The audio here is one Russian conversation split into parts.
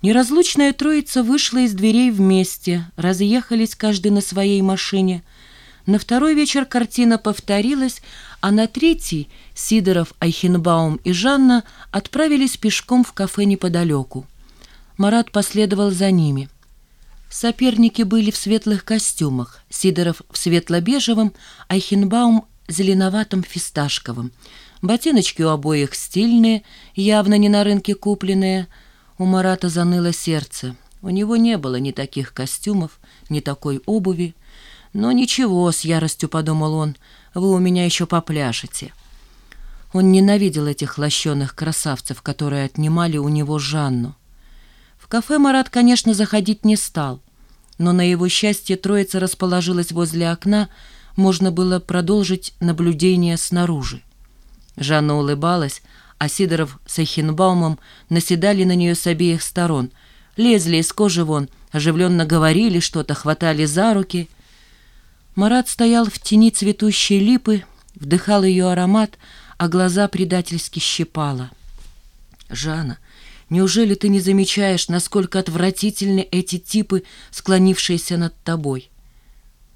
Неразлучная троица вышла из дверей вместе, разъехались каждый на своей машине. На второй вечер картина повторилась, а на третий Сидоров, Айхенбаум и Жанна отправились пешком в кафе неподалеку. Марат последовал за ними. Соперники были в светлых костюмах, Сидоров в светло-бежевом, Айхенбаум зеленоватым фисташковым. Ботиночки у обоих стильные, явно не на рынке купленные – у Марата заныло сердце. У него не было ни таких костюмов, ни такой обуви. Но ничего, с яростью подумал он, вы у меня еще попляшете. Он ненавидел этих лощеных красавцев, которые отнимали у него Жанну. В кафе Марат, конечно, заходить не стал, но на его счастье троица расположилась возле окна, можно было продолжить наблюдение снаружи. Жанна улыбалась, а Сидоров с Эхенбаумом наседали на нее с обеих сторон, лезли из кожи вон, оживленно говорили что-то, хватали за руки. Марат стоял в тени цветущей липы, вдыхал ее аромат, а глаза предательски щипало. «Жанна, неужели ты не замечаешь, насколько отвратительны эти типы, склонившиеся над тобой?»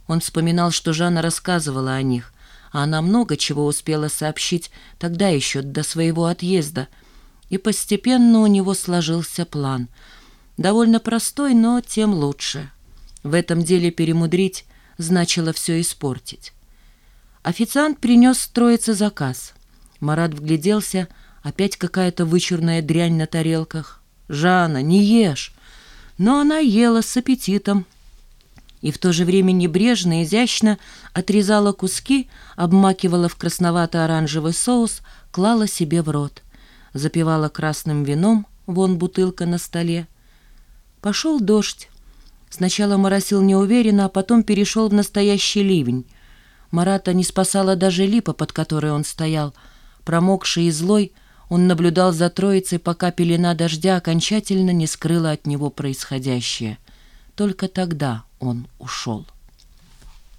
Он вспоминал, что Жанна рассказывала о них, она много чего успела сообщить тогда еще до своего отъезда, и постепенно у него сложился план. Довольно простой, но тем лучше. В этом деле перемудрить значило все испортить. Официант принес троице заказ. Марат вгляделся, опять какая-то вычурная дрянь на тарелках. «Жанна, не ешь!» Но она ела с аппетитом, и в то же время небрежно, изящно отрезала куски, обмакивала в красновато-оранжевый соус, клала себе в рот. Запивала красным вином, вон бутылка на столе. Пошел дождь. Сначала моросил неуверенно, а потом перешел в настоящий ливень. Марата не спасала даже липа, под которой он стоял. Промокший и злой, он наблюдал за троицей, пока пелена дождя окончательно не скрыла от него происходящее. Только тогда он ушел.